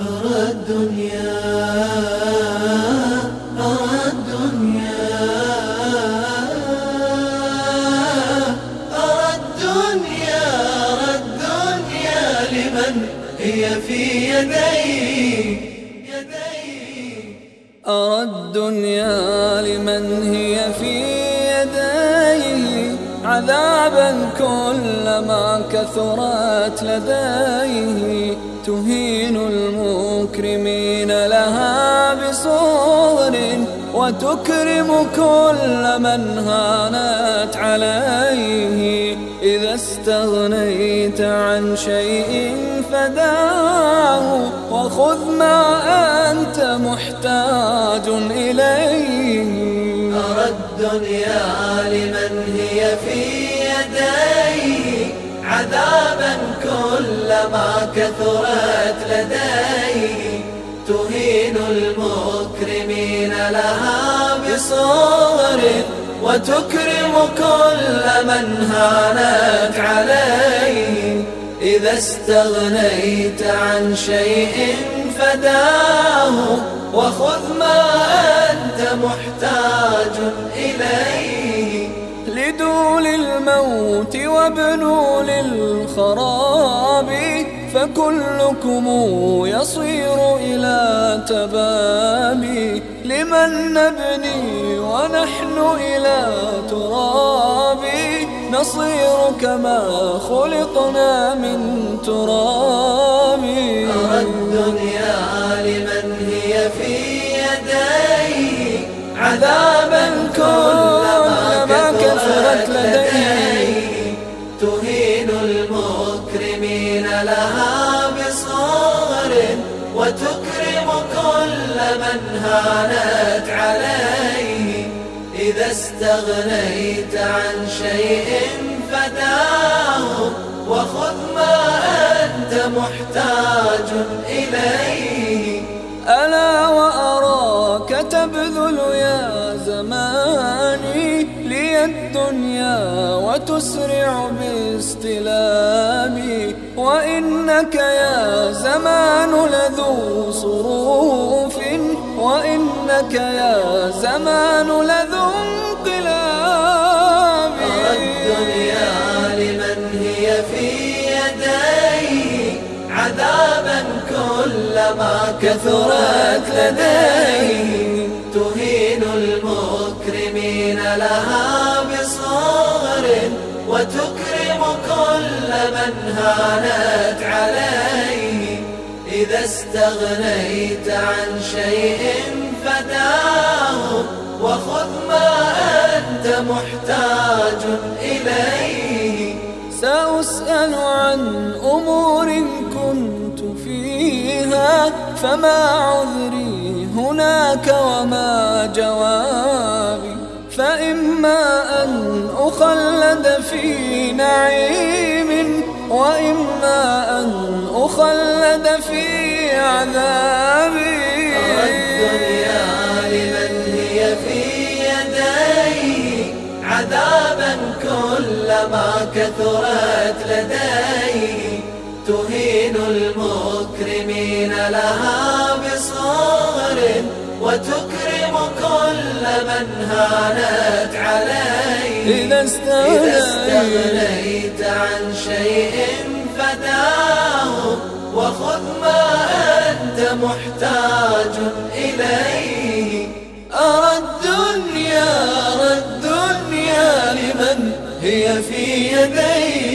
أرى الدنيا أرى الدنيا أرى الدنيا أرى الدنيا لمن هي في يدي أرى الدنيا لمن هي في يديه عذابا كلما كثرت لديه. تهين المكرمين لها بصور وتكرم كل من هانت عليه. إذا استغنيت عن شيء فداه وخذ ما أنت محتاج إليه. أرى الدنيا كلما كثرت لديه تهين المكرمين لها بصور وتكرم كل من هانت عليه. إذا استغنيت عن شيء فداه وخذ ما أنت محتاج إليه. لدول الموت وابنوا للخراب فكلكم يصير إلى تبابي لمن نبني ونحن إلى تراب؟ نصير كما خلقنا من تراب. الدنيا من هانت عليه. إذا استغنيت عن شيء فداه. وخذ ما أنت محتاج إليه. ألا وأراك تبذل يا زماني لي الدنيا وتسرع باستلامي. وإنك يا زمان لذو صروف وإنك يا زمان لذو انقلاب. الدنيا لمن هي في يديه عذابا كلما كثرت لديه تهين المكرمين لها بصغر وتكرم كل من هانت عليه إذا استغنيت عن شيء فداه وخذ ما أنت محتاج إليه. سأسأل عن أمور كنت فيها فما عذري هناك وما جوابي. فإما أن أخلد في نعيم وإما أن أخلد في عذابي. الدنيا لمن هي في يديه عذابا كلما كثرت لديه تهين المكرمين لها بصغر وتكرم كل من هانت عليه إذا استغنيت, عن شيء فداه. محتاج إليه. أرى الدنيا أرى الدنيا لمن هي في يديه.